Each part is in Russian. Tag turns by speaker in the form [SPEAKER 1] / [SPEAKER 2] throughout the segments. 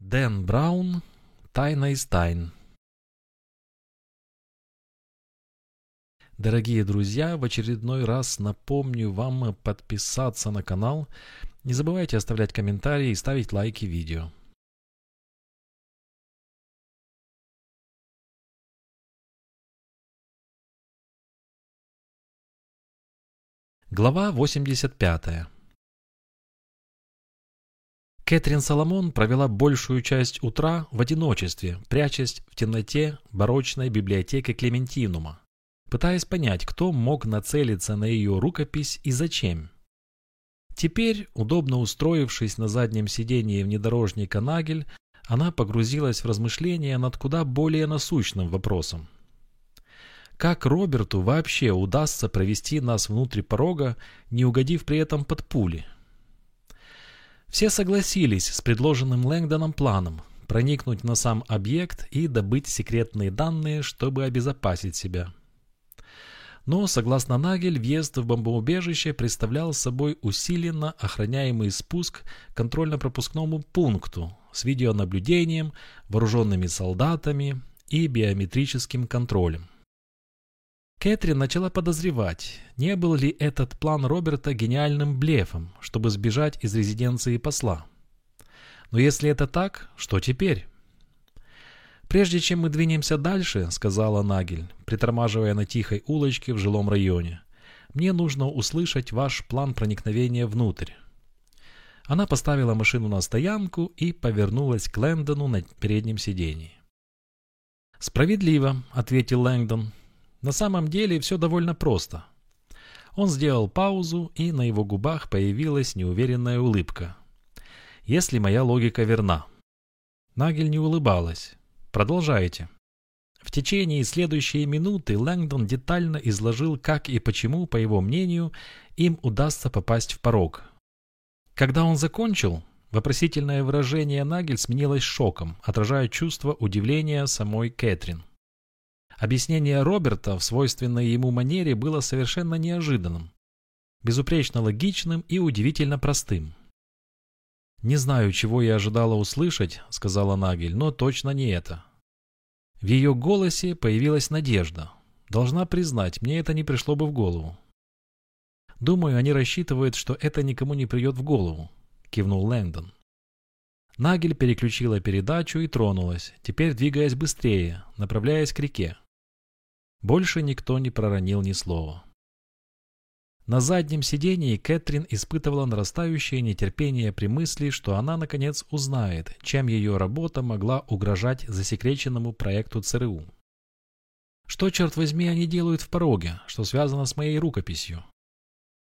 [SPEAKER 1] Дэн Браун «Тайна из тайн». Дорогие друзья, в очередной раз напомню вам подписаться на канал. Не забывайте оставлять комментарии и ставить лайки видео. Глава 85 Кэтрин Соломон провела большую часть утра в одиночестве, прячась в темноте барочной библиотеки Клементинума, пытаясь понять, кто мог нацелиться на ее рукопись и зачем. Теперь, удобно устроившись на заднем сидении внедорожника Нагель, она погрузилась в размышления над куда более насущным вопросом. Как Роберту вообще удастся провести нас внутрь порога, не угодив при этом под пули? Все согласились с предложенным Лэнгдоном планом проникнуть на сам объект и добыть секретные данные, чтобы обезопасить себя. Но, согласно Нагель, въезд в бомбоубежище представлял собой усиленно охраняемый спуск к контрольно-пропускному пункту с видеонаблюдением, вооруженными солдатами и биометрическим контролем. Кэтрин начала подозревать, не был ли этот план Роберта гениальным блефом, чтобы сбежать из резиденции посла. Но если это так, что теперь? «Прежде чем мы двинемся дальше», — сказала Нагель, притормаживая на тихой улочке в жилом районе, «мне нужно услышать ваш план проникновения внутрь». Она поставила машину на стоянку и повернулась к Лэндону на переднем сидении. «Справедливо», — ответил Лэнгдон. На самом деле все довольно просто. Он сделал паузу, и на его губах появилась неуверенная улыбка. Если моя логика верна. Нагель не улыбалась. Продолжайте. В течение следующей минуты Лэнгдон детально изложил, как и почему, по его мнению, им удастся попасть в порог. Когда он закончил, вопросительное выражение Нагель сменилось шоком, отражая чувство удивления самой Кэтрин. Объяснение Роберта в свойственной ему манере было совершенно неожиданным, безупречно логичным и удивительно простым. «Не знаю, чего я ожидала услышать», — сказала Нагель, — «но точно не это». В ее голосе появилась надежда. Должна признать, мне это не пришло бы в голову. «Думаю, они рассчитывают, что это никому не придет в голову», — кивнул Лэндон. Нагель переключила передачу и тронулась, теперь двигаясь быстрее, направляясь к реке. Больше никто не проронил ни слова. На заднем сидении Кэтрин испытывала нарастающее нетерпение при мысли, что она наконец узнает, чем ее работа могла угрожать засекреченному проекту ЦРУ. Что, черт возьми, они делают в пороге, что связано с моей рукописью?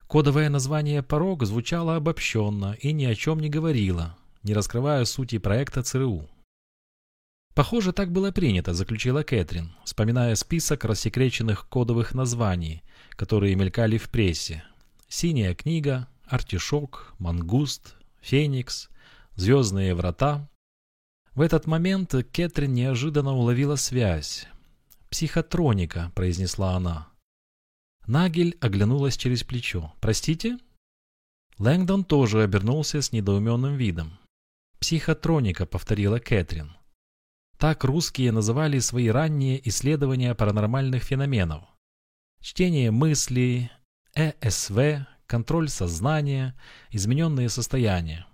[SPEAKER 1] Кодовое название «Порог» звучало обобщенно и ни о чем не говорило, не раскрывая сути проекта ЦРУ. Похоже, так было принято, заключила Кэтрин, вспоминая список рассекреченных кодовых названий, которые мелькали в прессе. «Синяя книга», «Артишок», «Мангуст», «Феникс», «Звездные врата». В этот момент Кэтрин неожиданно уловила связь. «Психотроника», — произнесла она. Нагель оглянулась через плечо. «Простите?» Лэнгдон тоже обернулся с недоуменным видом. «Психотроника», — повторила Кэтрин. Так русские называли свои ранние исследования паранормальных феноменов. Чтение мыслей, ЭСВ, контроль сознания, измененные состояния.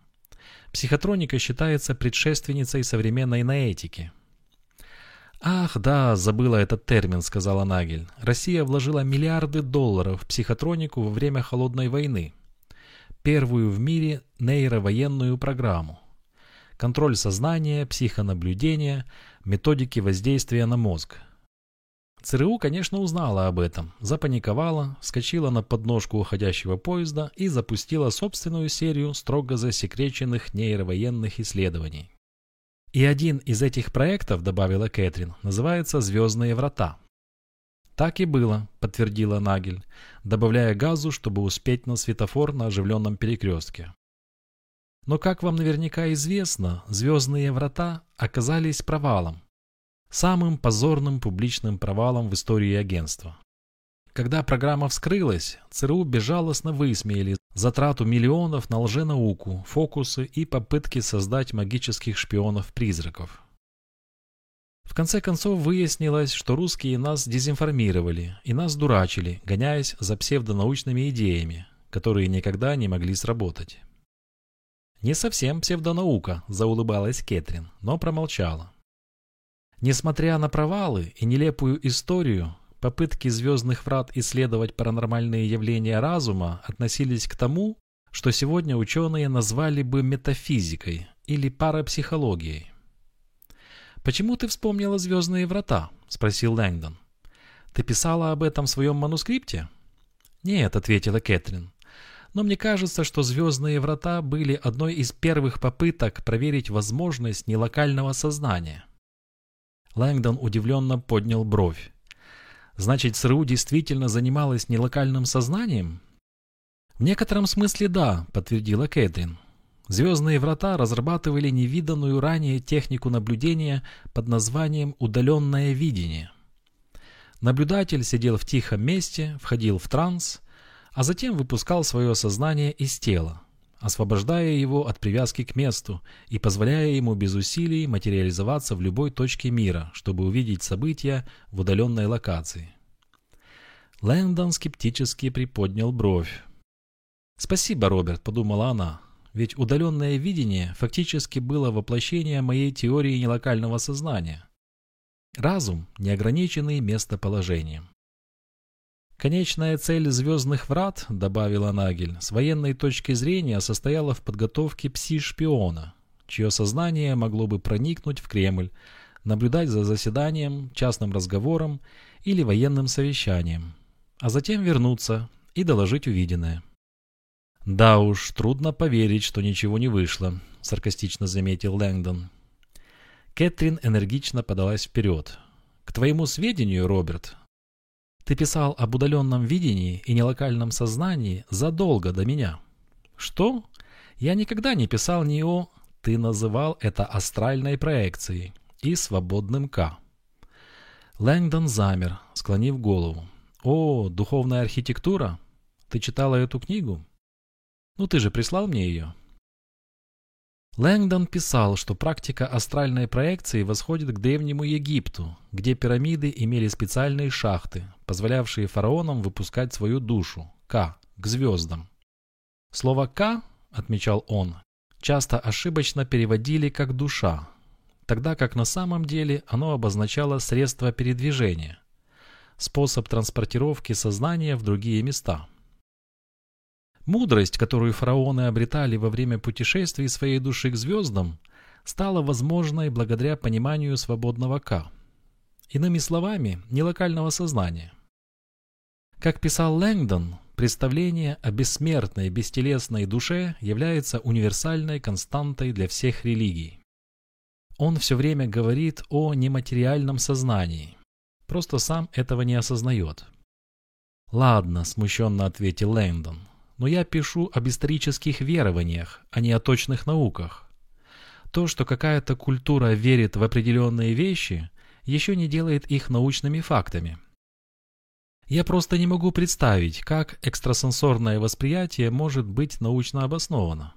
[SPEAKER 1] Психотроника считается предшественницей современной наэтики. «Ах, да, забыла этот термин», — сказала Нагель. «Россия вложила миллиарды долларов в психотронику во время Холодной войны. Первую в мире нейровоенную программу контроль сознания, психонаблюдение, методики воздействия на мозг. ЦРУ, конечно, узнала об этом, запаниковала, вскочила на подножку уходящего поезда и запустила собственную серию строго засекреченных нейровоенных исследований. И один из этих проектов, добавила Кэтрин, называется «Звездные врата». «Так и было», — подтвердила Нагель, добавляя газу, чтобы успеть на светофор на оживленном перекрестке. Но, как вам наверняка известно, «Звездные врата» оказались провалом. Самым позорным публичным провалом в истории агентства. Когда программа вскрылась, ЦРУ безжалостно высмеяли затрату миллионов на лженауку, фокусы и попытки создать магических шпионов-призраков. В конце концов выяснилось, что русские нас дезинформировали и нас дурачили, гоняясь за псевдонаучными идеями, которые никогда не могли сработать. «Не совсем псевдонаука», – заулыбалась Кэтрин, но промолчала. Несмотря на провалы и нелепую историю, попытки звездных врат исследовать паранормальные явления разума относились к тому, что сегодня ученые назвали бы метафизикой или парапсихологией. «Почему ты вспомнила «Звездные врата»?» – спросил Лэнгдон. «Ты писала об этом в своем манускрипте?» «Нет», – ответила Кэтрин. «Но мне кажется, что «Звездные врата» были одной из первых попыток проверить возможность нелокального сознания». Лэнгдон удивленно поднял бровь. Значит, СРУ действительно занималась нелокальным сознанием? В некотором смысле да, подтвердила Кэтрин. Звездные врата разрабатывали невиданную ранее технику наблюдения под названием «удаленное видение». Наблюдатель сидел в тихом месте, входил в транс, а затем выпускал свое сознание из тела, освобождая его от привязки к месту и позволяя ему без усилий материализоваться в любой точке мира, чтобы увидеть события в удаленной локации. Лэндон скептически приподнял бровь. «Спасибо, Роберт», — подумала она, — «ведь удаленное видение фактически было воплощение моей теории нелокального сознания. Разум, неограниченный местоположением. Конечная цель «Звездных врат», — добавила Нагель, с военной точки зрения состояла в подготовке пси-шпиона, чье сознание могло бы проникнуть в Кремль, наблюдать за заседанием, частным разговором или военным совещанием, а затем вернуться и доложить увиденное. «Да уж, трудно поверить, что ничего не вышло», — саркастично заметил Лэнгдон. Кэтрин энергично подалась вперед. «К твоему сведению, Роберт, ты писал об удаленном видении и нелокальном сознании задолго до меня. Что? Я никогда не писал ни о... Ты называл это астральной проекцией и свободным К. Лэнгдон замер, склонив голову. О, духовная архитектура? Ты читала эту книгу? Ну ты же прислал мне ее. Лэнгдон писал, что практика астральной проекции восходит к Древнему Египту, где пирамиды имели специальные шахты, позволявшие фараонам выпускать свою душу, К, к звездам. Слово «К», отмечал он, часто ошибочно переводили как «душа», тогда как на самом деле оно обозначало средство передвижения, способ транспортировки сознания в другие места – Мудрость, которую фараоны обретали во время путешествий своей души к звездам, стала возможной благодаря пониманию свободного К. Иными словами, нелокального сознания. Как писал Лэнгдон, представление о бессмертной бестелесной душе является универсальной константой для всех религий. Он все время говорит о нематериальном сознании, просто сам этого не осознает. «Ладно», – смущенно ответил Лэндон, но я пишу об исторических верованиях, а не о точных науках. То, что какая-то культура верит в определенные вещи, еще не делает их научными фактами. Я просто не могу представить, как экстрасенсорное восприятие может быть научно обосновано.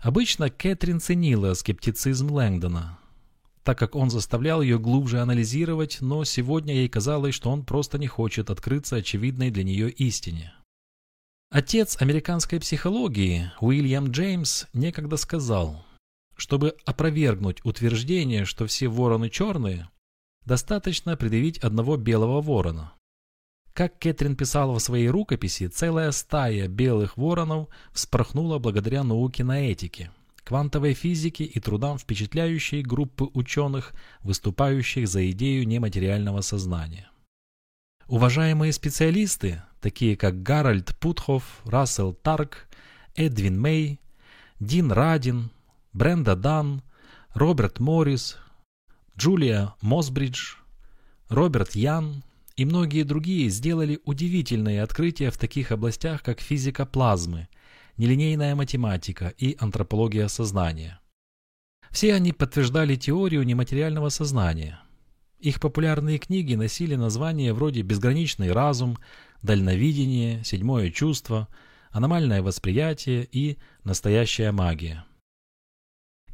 [SPEAKER 1] Обычно Кэтрин ценила скептицизм Лэнгдона, так как он заставлял ее глубже анализировать, но сегодня ей казалось, что он просто не хочет открыться очевидной для нее истине. Отец американской психологии Уильям Джеймс некогда сказал, чтобы опровергнуть утверждение, что все вороны черные, достаточно предъявить одного белого ворона. Как Кэтрин писала в своей рукописи, целая стая белых воронов вспорхнула благодаря науке на этике, квантовой физике и трудам впечатляющей группы ученых, выступающих за идею нематериального сознания. Уважаемые специалисты, такие как Гарольд Путхоф, Рассел Тарк, Эдвин Мэй, Дин Радин, Бренда Дан, Роберт Моррис, Джулия Мосбридж, Роберт Ян и многие другие сделали удивительные открытия в таких областях, как физика плазмы, нелинейная математика и антропология сознания. Все они подтверждали теорию нематериального сознания – Их популярные книги носили названия вроде «Безграничный разум», «Дальновидение», «Седьмое чувство», «Аномальное восприятие» и «Настоящая магия».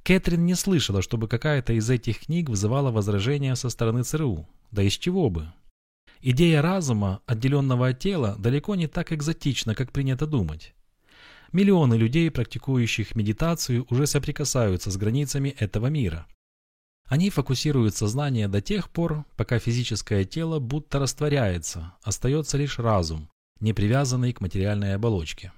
[SPEAKER 1] Кэтрин не слышала, чтобы какая-то из этих книг вызывала возражения со стороны ЦРУ. Да из чего бы? Идея разума, отделенного от тела, далеко не так экзотична, как принято думать. Миллионы людей, практикующих медитацию, уже соприкасаются с границами этого мира. Они фокусируют сознание до тех пор, пока физическое тело будто растворяется, остается лишь разум, не привязанный к материальной оболочке.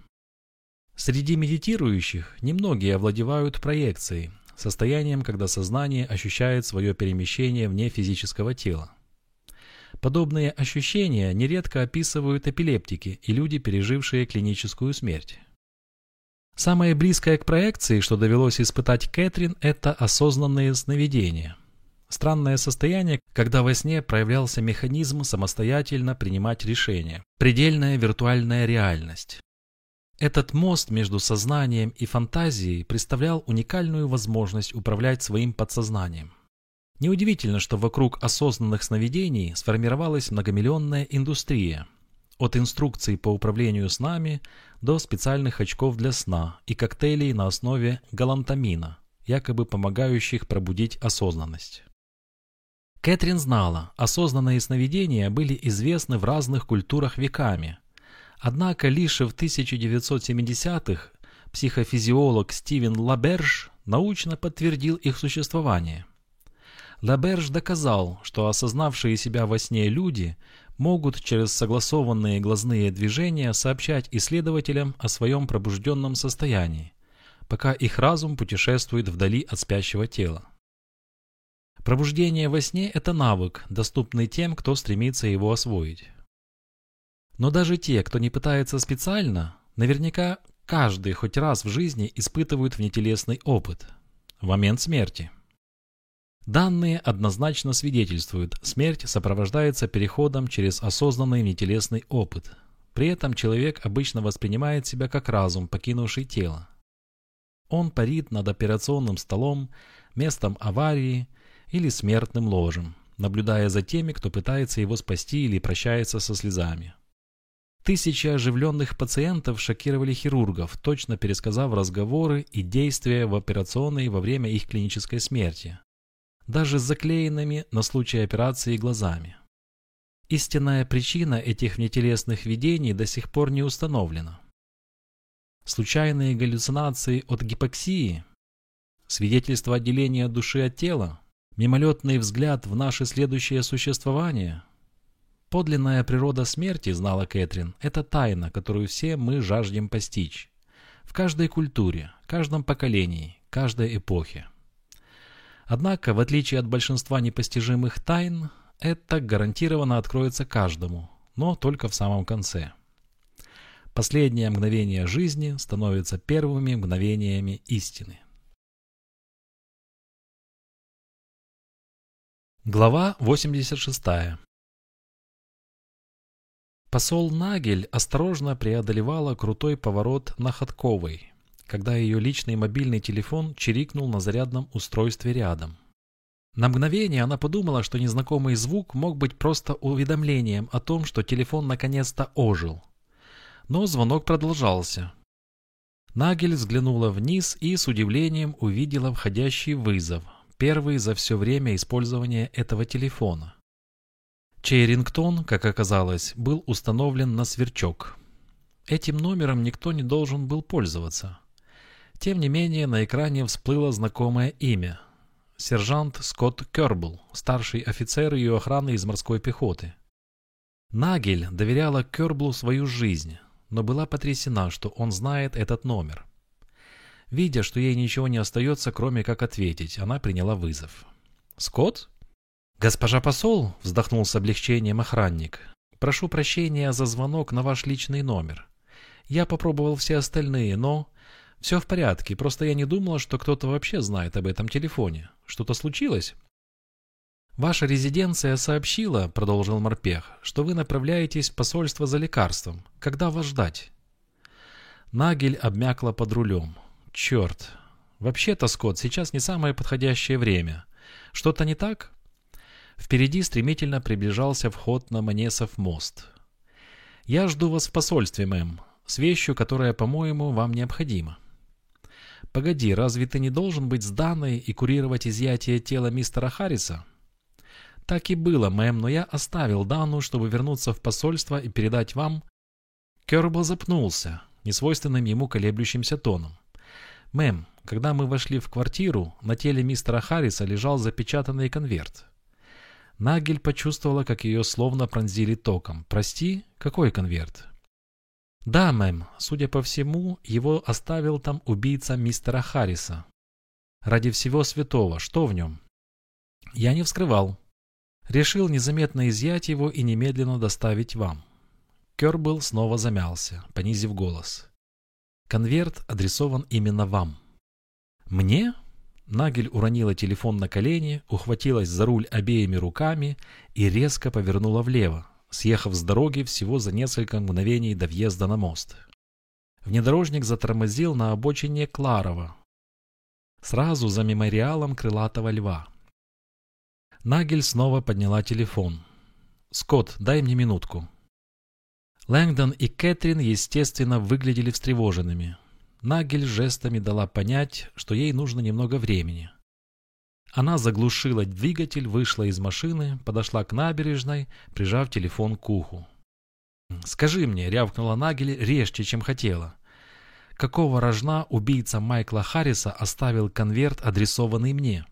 [SPEAKER 1] Среди медитирующих немногие овладевают проекцией, состоянием, когда сознание ощущает свое перемещение вне физического тела. Подобные ощущения нередко описывают эпилептики и люди, пережившие клиническую смерть. Самое близкое к проекции, что довелось испытать Кэтрин, это осознанные сновидения. Странное состояние, когда во сне проявлялся механизм самостоятельно принимать решения. Предельная виртуальная реальность. Этот мост между сознанием и фантазией представлял уникальную возможность управлять своим подсознанием. Неудивительно, что вокруг осознанных сновидений сформировалась многомиллионная индустрия. От инструкций по управлению снами до специальных очков для сна и коктейлей на основе галантамина, якобы помогающих пробудить осознанность. Кэтрин знала, осознанные сновидения были известны в разных культурах веками – Однако лишь в 1970-х психофизиолог Стивен Лаберж научно подтвердил их существование. Лаберж доказал, что осознавшие себя во сне люди могут через согласованные глазные движения сообщать исследователям о своем пробужденном состоянии, пока их разум путешествует вдали от спящего тела. Пробуждение во сне – это навык, доступный тем, кто стремится его освоить. Но даже те, кто не пытается специально, наверняка каждый хоть раз в жизни испытывают внетелесный опыт – в момент смерти. Данные однозначно свидетельствуют, смерть сопровождается переходом через осознанный внетелесный опыт. При этом человек обычно воспринимает себя как разум, покинувший тело. Он парит над операционным столом, местом аварии или смертным ложем, наблюдая за теми, кто пытается его спасти или прощается со слезами. Тысячи оживленных пациентов шокировали хирургов, точно пересказав разговоры и действия в операционной во время их клинической смерти. Даже с заклеенными на случай операции глазами. Истинная причина этих внетелесных видений до сих пор не установлена. Случайные галлюцинации от гипоксии, свидетельство отделения души от тела, мимолетный взгляд в наше следующее существование – Подлинная природа смерти, знала Кэтрин, это тайна, которую все мы жаждем постичь. В каждой культуре, каждом поколении, каждой эпохе. Однако, в отличие от большинства непостижимых тайн, это гарантированно откроется каждому, но только в самом конце. Последние мгновения жизни становятся первыми мгновениями истины. Глава 86. Посол Нагель осторожно преодолевала крутой поворот на Ходковой, когда ее личный мобильный телефон чирикнул на зарядном устройстве рядом. На мгновение она подумала, что незнакомый звук мог быть просто уведомлением о том, что телефон наконец-то ожил. Но звонок продолжался. Нагель взглянула вниз и с удивлением увидела входящий вызов, первый за все время использования этого телефона чей рингтон, как оказалось, был установлен на сверчок. Этим номером никто не должен был пользоваться. Тем не менее, на экране всплыло знакомое имя. Сержант Скотт Кербл, старший офицер ее охраны из морской пехоты. Нагель доверяла Керблу свою жизнь, но была потрясена, что он знает этот номер. Видя, что ей ничего не остается, кроме как ответить, она приняла вызов. «Скотт?» «Госпожа посол», — вздохнул с облегчением охранник, — «прошу прощения за звонок на ваш личный номер. Я попробовал все остальные, но...» «Все в порядке, просто я не думала, что кто-то вообще знает об этом телефоне. Что-то случилось?» «Ваша резиденция сообщила, — продолжил Морпех, — что вы направляетесь в посольство за лекарством. Когда вас ждать?» Нагель обмякла под рулем. «Черт! Вообще-то, Скотт, сейчас не самое подходящее время. Что-то не так?» Впереди стремительно приближался вход на Манесов мост. «Я жду вас в посольстве, мэм, с вещью, которая, по-моему, вам необходима». «Погоди, разве ты не должен быть с Даной и курировать изъятие тела мистера Харриса?» «Так и было, мэм, но я оставил Дану, чтобы вернуться в посольство и передать вам...» Кербл запнулся, несвойственным ему колеблющимся тоном. «Мэм, когда мы вошли в квартиру, на теле мистера Харриса лежал запечатанный конверт. Нагель почувствовала, как ее словно пронзили током. «Прости, какой конверт?» «Да, мэм, судя по всему, его оставил там убийца мистера Харриса. Ради всего святого, что в нем?» «Я не вскрывал. Решил незаметно изъять его и немедленно доставить вам». Кербл снова замялся, понизив голос. «Конверт адресован именно вам». «Мне?» Нагель уронила телефон на колени, ухватилась за руль обеими руками и резко повернула влево, съехав с дороги всего за несколько мгновений до въезда на мост. Внедорожник затормозил на обочине Кларова, сразу за мемориалом крылатого льва. Нагель снова подняла телефон. «Скотт, дай мне минутку». Лэнгдон и Кэтрин, естественно, выглядели встревоженными. Нагель жестами дала понять, что ей нужно немного времени. Она заглушила двигатель, вышла из машины, подошла к набережной, прижав телефон к уху. «Скажи мне», — рявкнула Нагель резче, чем хотела. «Какого рожна убийца Майкла Харриса оставил конверт, адресованный мне?»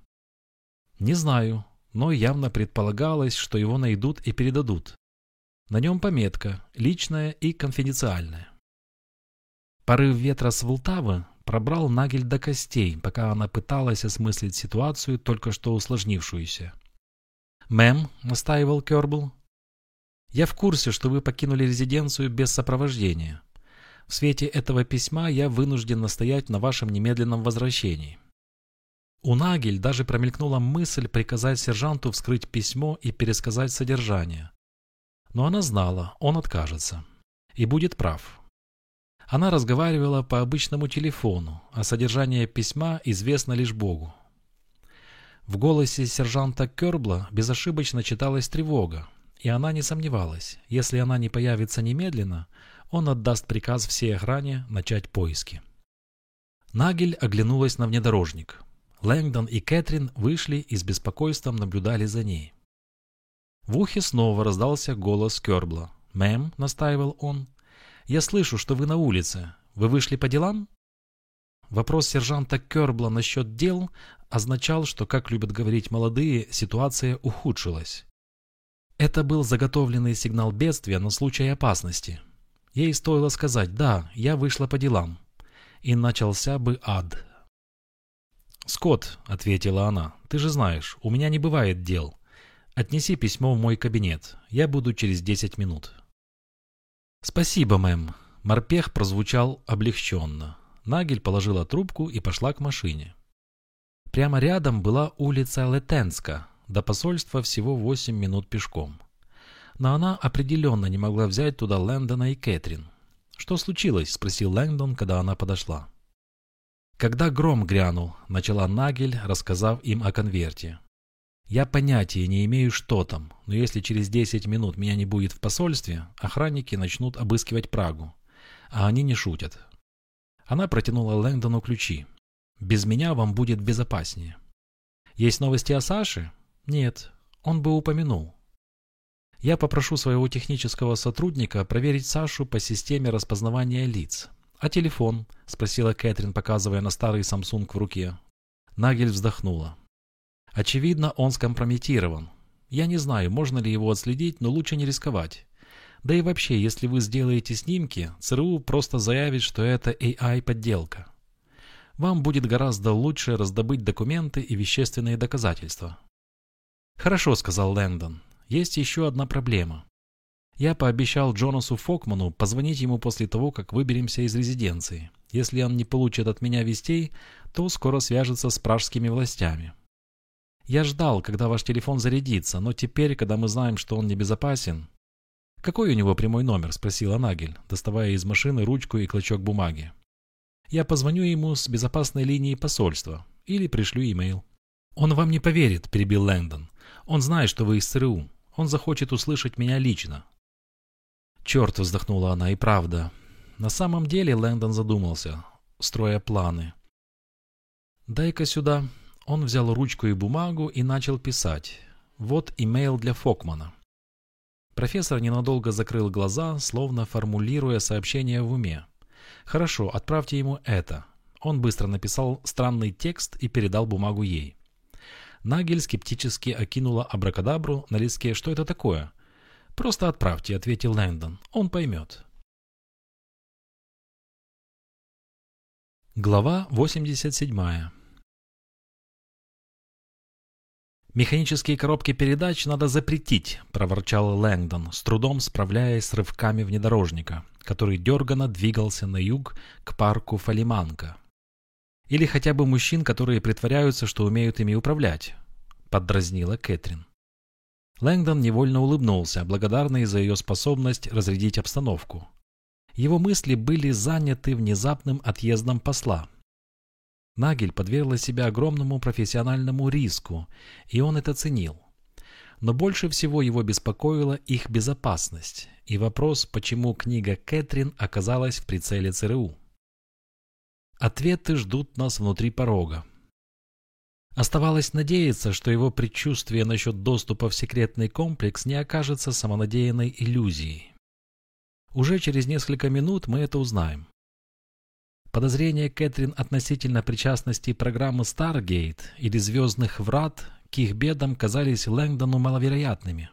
[SPEAKER 1] «Не знаю, но явно предполагалось, что его найдут и передадут. На нем пометка «Личная и конфиденциальная». Порыв ветра с Волтавы пробрал Нагель до костей, пока она пыталась осмыслить ситуацию, только что усложнившуюся. «Мэм», — настаивал Кербл, — «я в курсе, что вы покинули резиденцию без сопровождения. В свете этого письма я вынужден настоять на вашем немедленном возвращении». У Нагель даже промелькнула мысль приказать сержанту вскрыть письмо и пересказать содержание. Но она знала, он откажется. И будет прав. Она разговаривала по обычному телефону, а содержание письма известно лишь Богу. В голосе сержанта Кербла безошибочно читалась тревога, и она не сомневалась, если она не появится немедленно, он отдаст приказ всей охране начать поиски. Нагель оглянулась на внедорожник. Лэнгдон и Кэтрин вышли и с беспокойством наблюдали за ней. В ухе снова раздался голос Кербла. «Мэм», — настаивал он, я слышу, что вы на улице. Вы вышли по делам?» Вопрос сержанта Кербла насчет дел означал, что, как любят говорить молодые, ситуация ухудшилась. Это был заготовленный сигнал бедствия на случай опасности. Ей стоило сказать «да, я вышла по делам». И начался бы ад. «Скотт», — ответила она, — «ты же знаешь, у меня не бывает дел. Отнеси письмо в мой кабинет. Я буду через десять минут». «Спасибо, мэм». Морпех прозвучал облегченно. Нагель положила трубку и пошла к машине. Прямо рядом была улица Летенска, до посольства всего 8 минут пешком. Но она определенно не могла взять туда Лэндона и Кэтрин. «Что случилось?» – спросил Лэндон, когда она подошла. «Когда гром грянул», – начала Нагель, рассказав им о конверте. Я понятия не имею, что там, но если через 10 минут меня не будет в посольстве, охранники начнут обыскивать Прагу. А они не шутят. Она протянула Лэнгдону ключи. «Без меня вам будет безопаснее». «Есть новости о Саше?» «Нет, он бы упомянул». «Я попрошу своего технического сотрудника проверить Сашу по системе распознавания лиц». «А телефон?» – спросила Кэтрин, показывая на старый Samsung в руке. Нагель вздохнула. Очевидно, он скомпрометирован. Я не знаю, можно ли его отследить, но лучше не рисковать. Да и вообще, если вы сделаете снимки, ЦРУ просто заявит, что это AI-подделка. Вам будет гораздо лучше раздобыть документы и вещественные доказательства. «Хорошо», — сказал Лэндон. «Есть еще одна проблема. Я пообещал Джонасу Фокману позвонить ему после того, как выберемся из резиденции. Если он не получит от меня вестей, то скоро свяжется с пражскими властями. Я ждал, когда ваш телефон зарядится, но теперь, когда мы знаем, что он небезопасен... «Какой у него прямой номер?» – спросила Нагель, доставая из машины ручку и клочок бумаги. «Я позвоню ему с безопасной линии посольства или пришлю имейл». «Он вам не поверит», – перебил Лэндон. Он знает, что вы из ЦРУ. Он захочет услышать меня лично». «Черт!» — вздохнула она, — «и правда». На самом деле Лэндон задумался, строя планы. «Дай-ка сюда». Он взял ручку и бумагу и начал писать. Вот имейл для Фокмана. Профессор ненадолго закрыл глаза, словно формулируя сообщение в уме. «Хорошо, отправьте ему это». Он быстро написал странный текст и передал бумагу ей. Нагель скептически окинула абракадабру на листке. «Что это такое?» «Просто отправьте», — ответил Лэндон. «Он поймет». Глава 87 «Механические коробки передач надо запретить», – проворчал Лэнгдон, с трудом справляясь с рывками внедорожника, который дерганно двигался на юг к парку Фалиманка. «Или хотя бы мужчин, которые притворяются, что умеют ими управлять», – поддразнила Кэтрин. Лэнгдон невольно улыбнулся, благодарный за ее способность разрядить обстановку. Его мысли были заняты внезапным отъездом посла. Нагель подвергла себя огромному профессиональному риску, и он это ценил. Но больше всего его беспокоила их безопасность и вопрос, почему книга Кэтрин оказалась в прицеле ЦРУ. Ответы ждут нас внутри порога. Оставалось надеяться, что его предчувствие насчет доступа в секретный комплекс не окажется самонадеянной иллюзией. Уже через несколько минут мы это узнаем. Подозрения Кэтрин относительно причастности программы Stargate или Звездных Врат к их бедам казались Лэнгдону маловероятными.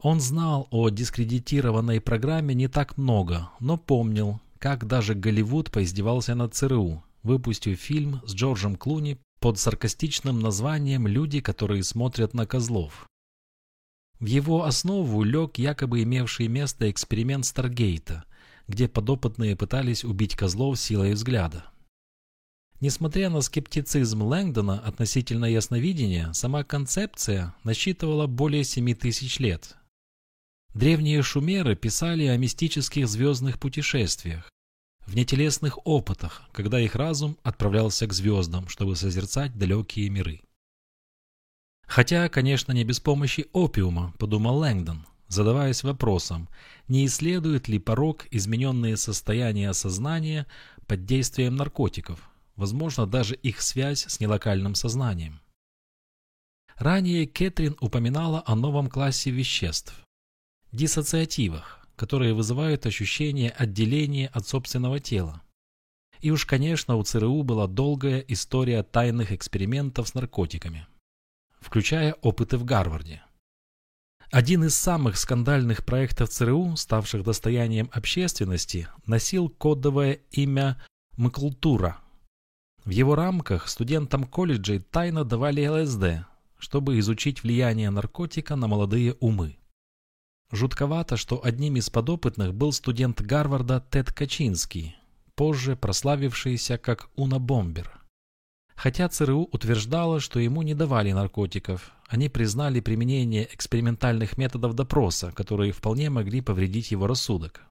[SPEAKER 1] Он знал о дискредитированной программе не так много, но помнил, как даже Голливуд поиздевался над ЦРУ, выпустив фильм с Джорджем Клуни под саркастичным названием «Люди, которые смотрят на козлов». В его основу лег якобы имевший место эксперимент Старгейта, где подопытные пытались убить козлов силой взгляда. Несмотря на скептицизм Лэнгдона относительно ясновидения, сама концепция насчитывала более 7 тысяч лет. Древние шумеры писали о мистических звездных путешествиях, внетелесных опытах, когда их разум отправлялся к звездам, чтобы созерцать далекие миры. Хотя, конечно, не без помощи опиума, подумал Лэнгдон, задаваясь вопросом, не исследует ли порог измененные состояния сознания под действием наркотиков, возможно, даже их связь с нелокальным сознанием. Ранее Кэтрин упоминала о новом классе веществ – диссоциативах, которые вызывают ощущение отделения от собственного тела. И уж, конечно, у ЦРУ была долгая история тайных экспериментов с наркотиками включая опыты в Гарварде. Один из самых скандальных проектов ЦРУ, ставших достоянием общественности, носил кодовое имя «Мкультура». В его рамках студентам колледжей тайно давали ЛСД, чтобы изучить влияние наркотика на молодые умы. Жутковато, что одним из подопытных был студент Гарварда Тед Качинский, позже прославившийся как Уна-бомбер. Хотя ЦРУ утверждало, что ему не давали наркотиков, они признали применение экспериментальных методов допроса, которые вполне могли повредить его рассудок.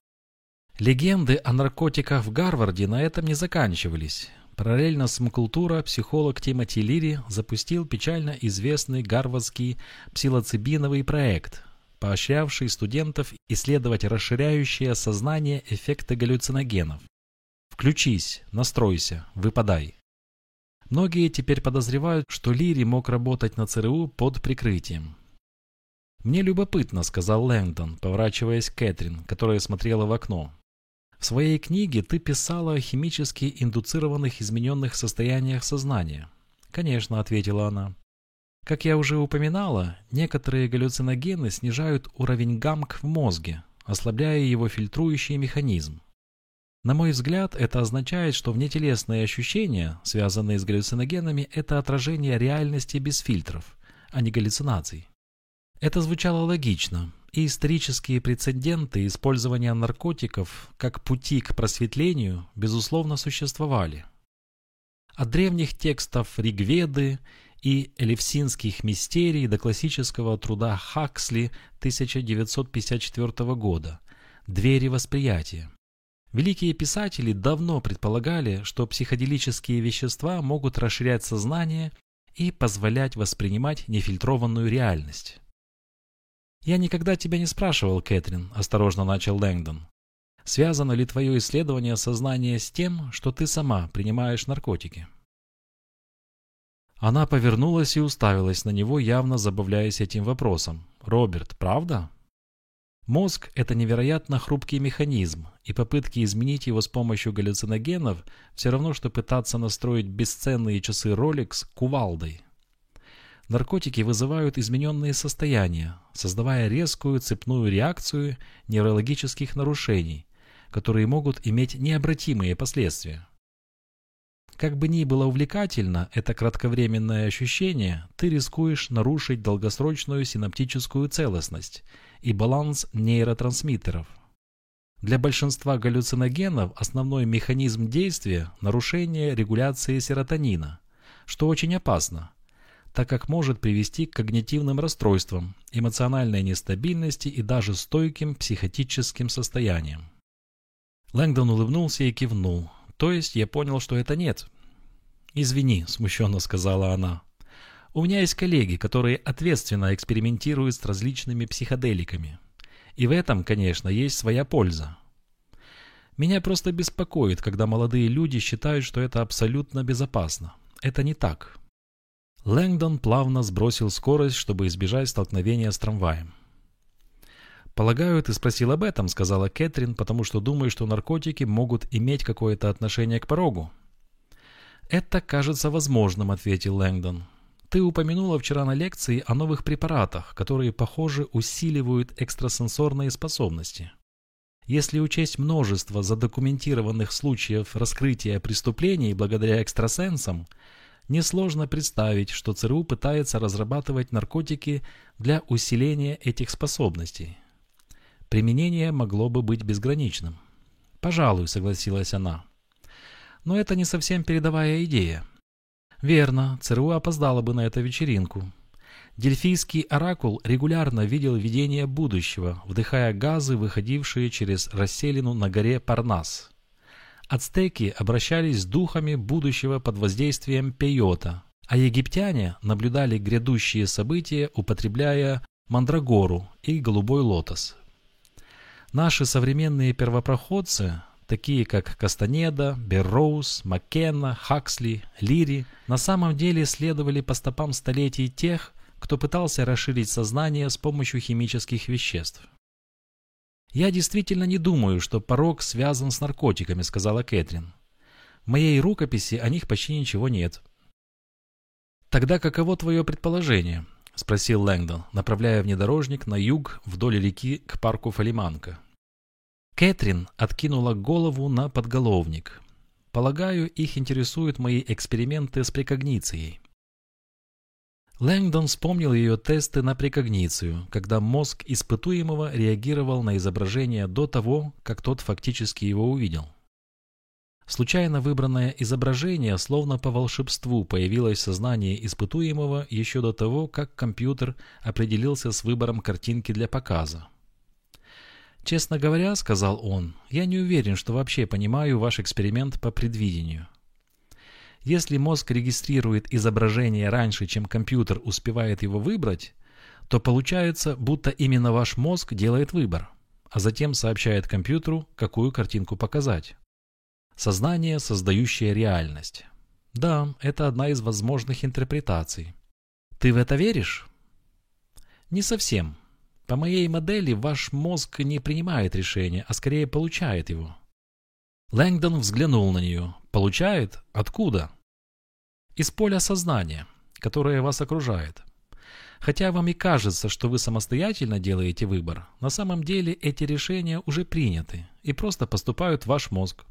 [SPEAKER 1] Легенды о наркотиках в Гарварде на этом не заканчивались. Параллельно с мкультура психолог Тимоти Лири запустил печально известный гарвардский псилоцибиновый проект, поощрявший студентов исследовать расширяющее сознание эффекты галлюциногенов. «Включись, настройся, выпадай». Многие теперь подозревают, что Лири мог работать на ЦРУ под прикрытием. «Мне любопытно», — сказал Лэнгдон, поворачиваясь к Кэтрин, которая смотрела в окно. «В своей книге ты писала о химически индуцированных измененных состояниях сознания». «Конечно», — ответила она. «Как я уже упоминала, некоторые галлюциногены снижают уровень гамк в мозге, ослабляя его фильтрующий механизм. На мой взгляд, это означает, что внетелесные ощущения, связанные с галлюциногенами, это отражение реальности без фильтров, а не галлюцинаций. Это звучало логично, и исторические прецеденты использования наркотиков как пути к просветлению, безусловно, существовали. От древних текстов Ригведы и Элевсинских мистерий до классического труда Хаксли 1954 года «Двери восприятия». Великие писатели давно предполагали, что психоделические вещества могут расширять сознание и позволять воспринимать нефильтрованную реальность. «Я никогда тебя не спрашивал, Кэтрин», – осторожно начал Лэнгдон. «Связано ли твое исследование сознания с тем, что ты сама принимаешь наркотики?» Она повернулась и уставилась на него, явно забавляясь этим вопросом. «Роберт, правда?» Мозг – это невероятно хрупкий механизм, и попытки изменить его с помощью галлюциногенов все равно, что пытаться настроить бесценные часы Rolex кувалдой. Наркотики вызывают измененные состояния, создавая резкую цепную реакцию неврологических нарушений, которые могут иметь необратимые последствия. Как бы ни было увлекательно это кратковременное ощущение, ты рискуешь нарушить долгосрочную синаптическую целостность и баланс нейротрансмиттеров. Для большинства галлюциногенов основной механизм действия – нарушение регуляции серотонина, что очень опасно, так как может привести к когнитивным расстройствам, эмоциональной нестабильности и даже стойким психотическим состояниям. Лэнгдон улыбнулся и кивнул, то есть я понял, что это нет. «Извини», – смущенно сказала она. «У меня есть коллеги, которые ответственно экспериментируют с различными психоделиками. И в этом, конечно, есть своя польза. Меня просто беспокоит, когда молодые люди считают, что это абсолютно безопасно. Это не так». Лэнгдон плавно сбросил скорость, чтобы избежать столкновения с трамваем. «Полагаю, ты спросил об этом», — сказала Кэтрин, «потому что думаю, что наркотики могут иметь какое-то отношение к порогу». «Это кажется возможным», — ответил Лэнгдон. «Ты упомянула вчера на лекции о новых препаратах, которые, похоже, усиливают экстрасенсорные способности. Если учесть множество задокументированных случаев раскрытия преступлений благодаря экстрасенсам, несложно представить, что ЦРУ пытается разрабатывать наркотики для усиления этих способностей. Применение могло бы быть безграничным. «Пожалуй», — согласилась она. «Но это не совсем передовая идея». «Верно, ЦРУ опоздала бы на эту вечеринку». Дельфийский оракул регулярно видел видение будущего, вдыхая газы, выходившие через расселину на горе Парнас. Ацтеки обращались с духами будущего под воздействием пейота, а египтяне наблюдали грядущие события, употребляя мандрагору и голубой лотос. Наши современные первопроходцы, такие как Кастанеда, Берроуз, Маккенна, Хаксли, Лири, на самом деле следовали по стопам столетий тех, кто пытался расширить сознание с помощью химических веществ. «Я действительно не думаю, что порог связан с наркотиками», — сказала Кэтрин. «В моей рукописи о них почти ничего нет». «Тогда каково твое предположение?» — спросил Лэнгдон, направляя внедорожник на юг вдоль реки к парку Фалиманка. Кэтрин откинула голову на подголовник. «Полагаю, их интересуют мои эксперименты с прекогницией». Лэнгдон вспомнил ее тесты на прекогницию, когда мозг испытуемого реагировал на изображение до того, как тот фактически его увидел. Случайно выбранное изображение, словно по волшебству, появилось в сознании испытуемого еще до того, как компьютер определился с выбором картинки для показа. «Честно говоря, — сказал он, — я не уверен, что вообще понимаю ваш эксперимент по предвидению. Если мозг регистрирует изображение раньше, чем компьютер успевает его выбрать, то получается, будто именно ваш мозг делает выбор, а затем сообщает компьютеру, какую картинку показать. Сознание, создающее реальность. Да, это одна из возможных интерпретаций. Ты в это веришь? Не совсем. По моей модели ваш мозг не принимает решения, а скорее получает его. Лэнгдон взглянул на нее. Получает? Откуда? Из поля сознания, которое вас окружает. Хотя вам и кажется, что вы самостоятельно делаете выбор, на самом деле эти решения уже приняты и просто поступают в ваш мозг.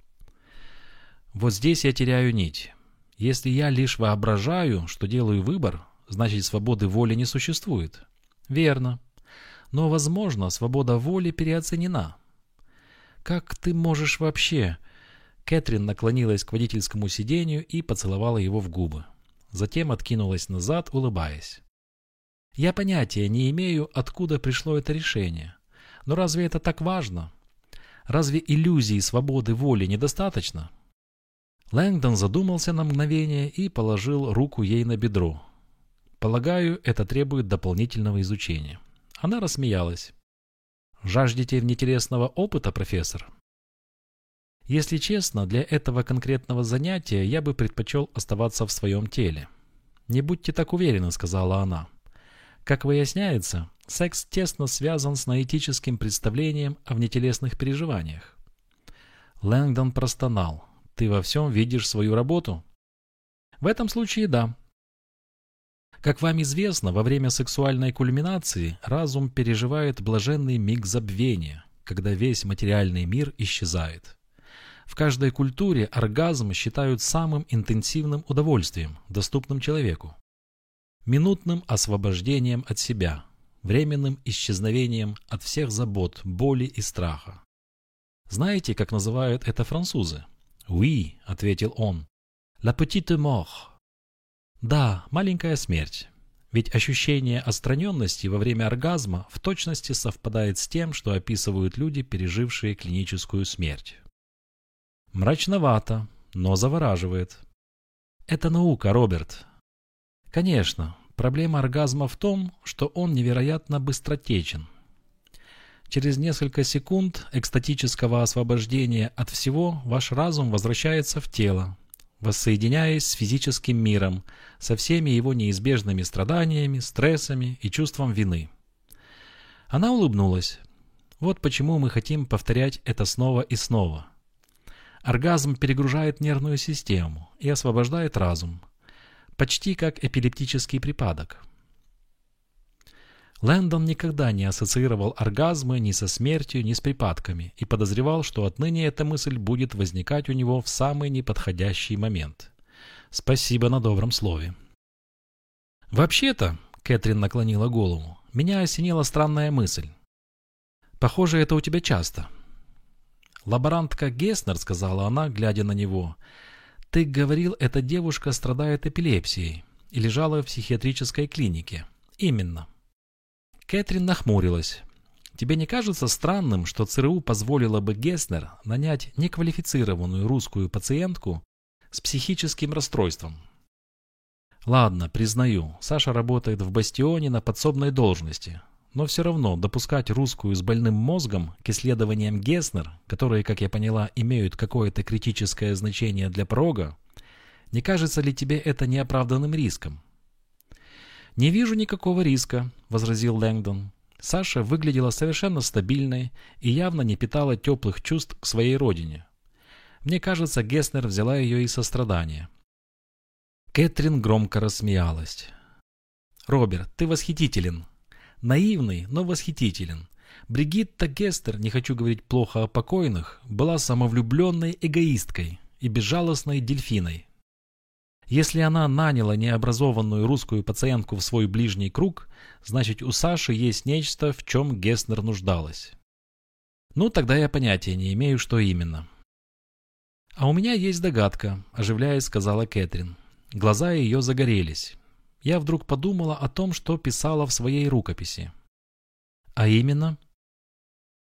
[SPEAKER 1] Вот здесь я теряю нить. Если я лишь воображаю, что делаю выбор, значит свободы воли не существует. Верно. Но, возможно, свобода воли переоценена. Как ты можешь вообще... Кэтрин наклонилась к водительскому сиденью и поцеловала его в губы. Затем откинулась назад, улыбаясь. «Я понятия не имею, откуда пришло это решение. Но разве это так важно? Разве иллюзии свободы воли недостаточно?» Лэнгдон задумался на мгновение и положил руку ей на бедро. Полагаю, это требует дополнительного изучения. Она рассмеялась. Жаждете внетересного опыта, профессор? Если честно, для этого конкретного занятия я бы предпочел оставаться в своем теле. Не будьте так уверены, сказала она. Как выясняется, секс тесно связан с наэтическим представлением о внетелесных переживаниях. Лэнгдон простонал. «Ты во всем видишь свою работу?» «В этом случае да. Как вам известно, во время сексуальной кульминации разум переживает блаженный миг забвения, когда весь материальный мир исчезает. В каждой культуре оргазм считают самым интенсивным удовольствием, доступным человеку. Минутным освобождением от себя, временным исчезновением от всех забот, боли и страха. Знаете, как называют это французы? «Oui», — ответил он. «La petite mort». Да, маленькая смерть. Ведь ощущение отстраненности во время оргазма в точности совпадает с тем, что описывают люди, пережившие клиническую смерть. Мрачновато, но завораживает. Это наука, Роберт. Конечно, проблема оргазма в том, что он невероятно быстротечен. Через несколько секунд экстатического освобождения от всего ваш разум возвращается в тело, воссоединяясь с физическим миром, со всеми его неизбежными страданиями, стрессами и чувством вины. Она улыбнулась. Вот почему мы хотим повторять это снова и снова. Оргазм перегружает нервную систему и освобождает разум. Почти как эпилептический припадок. Лэндон никогда не ассоциировал оргазмы ни со смертью, ни с припадками и подозревал, что отныне эта мысль будет возникать у него в самый неподходящий момент. Спасибо на добром слове. «Вообще-то», — Кэтрин наклонила голову, — «меня осенила странная мысль. Похоже, это у тебя часто». «Лаборантка Геснер», — сказала она, глядя на него, — «ты говорил, эта девушка страдает эпилепсией и лежала в психиатрической клинике». «Именно». Кэтрин нахмурилась. «Тебе не кажется странным, что ЦРУ позволило бы Геснер нанять неквалифицированную русскую пациентку с психическим расстройством?» «Ладно, признаю, Саша работает в Бастионе на подсобной должности, но все равно допускать русскую с больным мозгом к исследованиям Геснер, которые, как я поняла, имеют какое-то критическое значение для прога, не кажется ли тебе это неоправданным риском?» «Не вижу никакого риска», — возразил Лэнгдон. Саша выглядела совершенно стабильной и явно не питала теплых чувств к своей родине. Мне кажется, Геснер взяла ее из сострадания. Кэтрин громко рассмеялась. «Роберт, ты восхитителен. Наивный, но восхитителен. Бригитта Гестер, не хочу говорить плохо о покойных, была самовлюбленной эгоисткой и безжалостной дельфиной. Если она наняла необразованную русскую пациентку в свой ближний круг, значит у Саши есть нечто, в чем Геснер нуждалась. Ну, тогда я понятия не имею, что именно. «А у меня есть догадка», – оживляясь, сказала Кэтрин. Глаза ее загорелись. Я вдруг подумала о том, что писала в своей рукописи. «А именно?»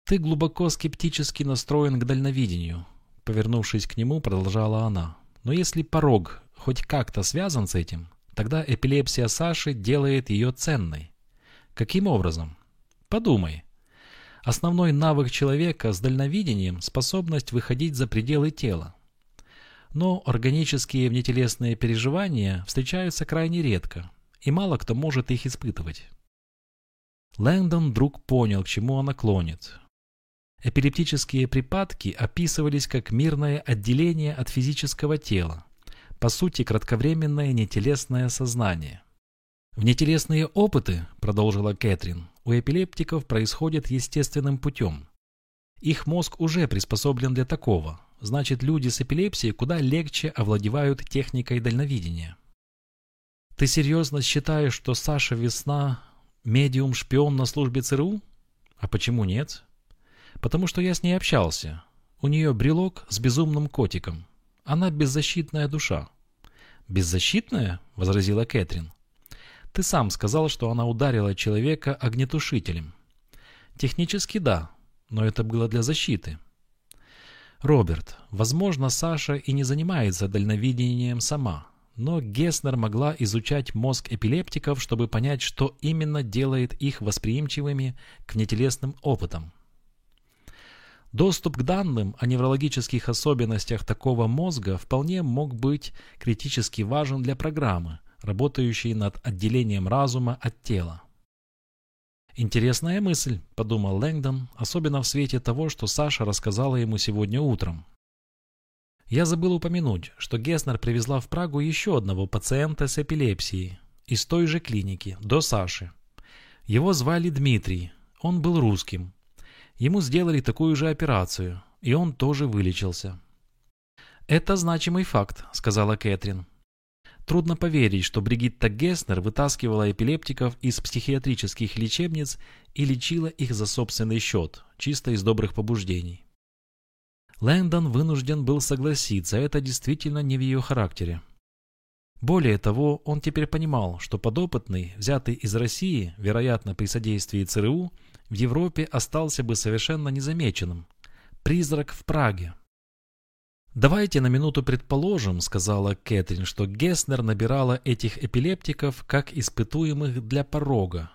[SPEAKER 1] «Ты глубоко скептически настроен к дальновидению», – повернувшись к нему, продолжала она. «Но если порог хоть как-то связан с этим, тогда эпилепсия Саши делает ее ценной. Каким образом? Подумай. Основной навык человека с дальновидением – способность выходить за пределы тела. Но органические внетелесные переживания встречаются крайне редко, и мало кто может их испытывать. Лэндон вдруг понял, к чему она клонит. Эпилептические припадки описывались как мирное отделение от физического тела, по сути, кратковременное нетелесное сознание. Внетелесные опыты, продолжила Кэтрин, у эпилептиков происходят естественным путем. Их мозг уже приспособлен для такого, значит люди с эпилепсией куда легче овладевают техникой дальновидения. Ты серьезно считаешь, что Саша Весна медиум-шпион на службе ЦРУ? А почему нет? Потому что я с ней общался. У нее брелок с безумным котиком. Она беззащитная душа. «Беззащитная?» — возразила Кэтрин. «Ты сам сказал, что она ударила человека огнетушителем». «Технически да, но это было для защиты». «Роберт, возможно, Саша и не занимается дальновидением сама, но Геснер могла изучать мозг эпилептиков, чтобы понять, что именно делает их восприимчивыми к внетелесным опытам. Доступ к данным о неврологических особенностях такого мозга вполне мог быть критически важен для программы, работающей над отделением разума от тела. «Интересная мысль», — подумал Лэнгдон, особенно в свете того, что Саша рассказала ему сегодня утром. Я забыл упомянуть, что Геснер привезла в Прагу еще одного пациента с эпилепсией из той же клиники, до Саши. Его звали Дмитрий, он был русским. Ему сделали такую же операцию, и он тоже вылечился. «Это значимый факт», — сказала Кэтрин. Трудно поверить, что Бригитта Геснер вытаскивала эпилептиков из психиатрических лечебниц и лечила их за собственный счет, чисто из добрых побуждений. Лэндон вынужден был согласиться, это действительно не в ее характере. Более того, он теперь понимал, что подопытный, взятый из России, вероятно при содействии ЦРУ, в Европе остался бы совершенно незамеченным. Призрак в Праге. «Давайте на минуту предположим, — сказала Кэтрин, — что Геснер набирала этих эпилептиков как испытуемых для порога.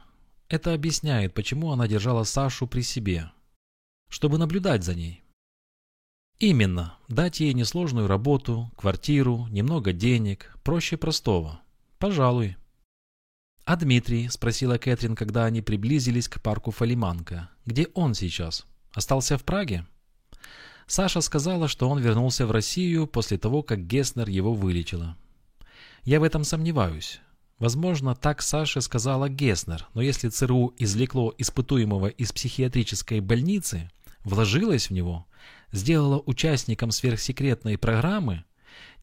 [SPEAKER 1] Это объясняет, почему она держала Сашу при себе. Чтобы наблюдать за ней. Именно. Дать ей несложную работу, квартиру, немного денег. Проще простого. Пожалуй. «А Дмитрий?» – спросила Кэтрин, когда они приблизились к парку Фалиманка. «Где он сейчас? Остался в Праге?» Саша сказала, что он вернулся в Россию после того, как Геснер его вылечила. «Я в этом сомневаюсь. Возможно, так Саше сказала Геснер, но если ЦРУ извлекло испытуемого из психиатрической больницы, вложилось в него, сделала участником сверхсекретной программы,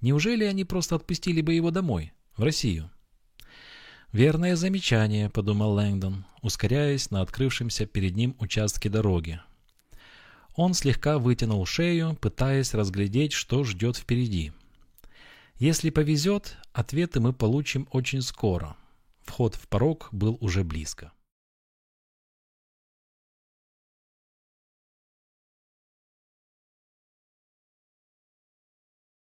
[SPEAKER 1] неужели они просто отпустили бы его домой, в Россию? «Верное замечание», — подумал Лэнгдон, ускоряясь на открывшемся перед ним участке дороги. Он слегка вытянул шею, пытаясь разглядеть, что ждет впереди. Если повезет, ответы мы получим очень скоро. Вход в порог был уже близко.